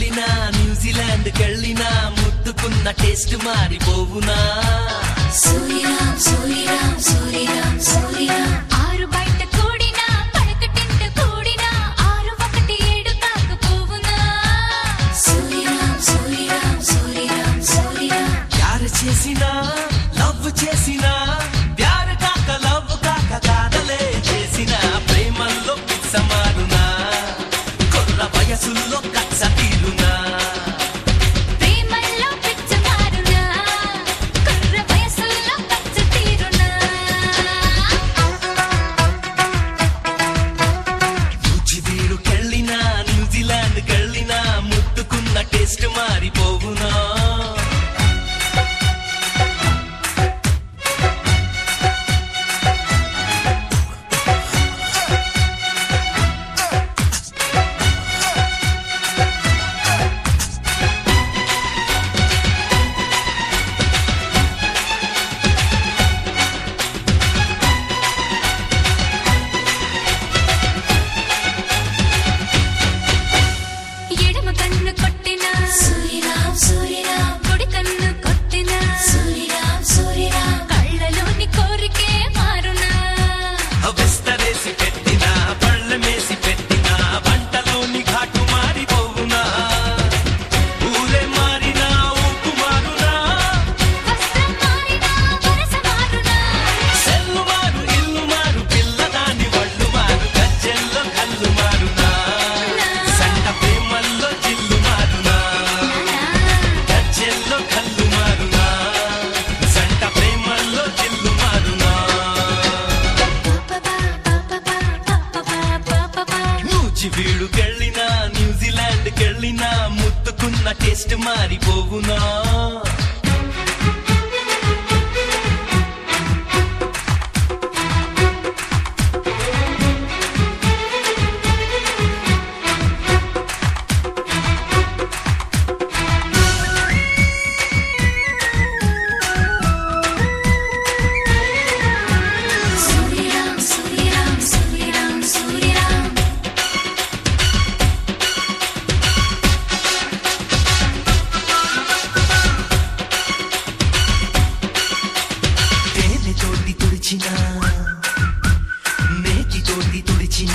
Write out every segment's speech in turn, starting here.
వెళ్ళినా New Zealand కెళ్ళినా ముద్దుకున్న taste మారిపోవునా? చేసినా నుంచి వీడుకెళ్ళినా న్యూజిలాండ్ కెళ్ళినా ముత్తుకున్న టేస్ట్ మారిపోవునా? తుడిచిన నేకి తోటి తుడిచిన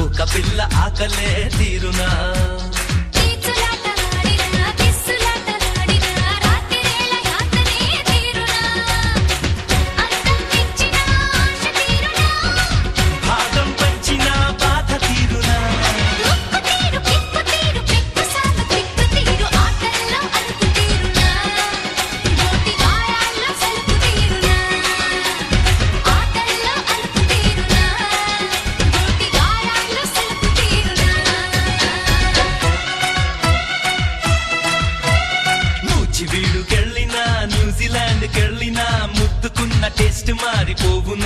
ఒక పిల్ల ఆకలే తీరునా? amar e povo não.